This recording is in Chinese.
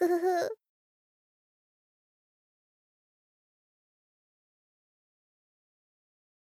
呵呵呵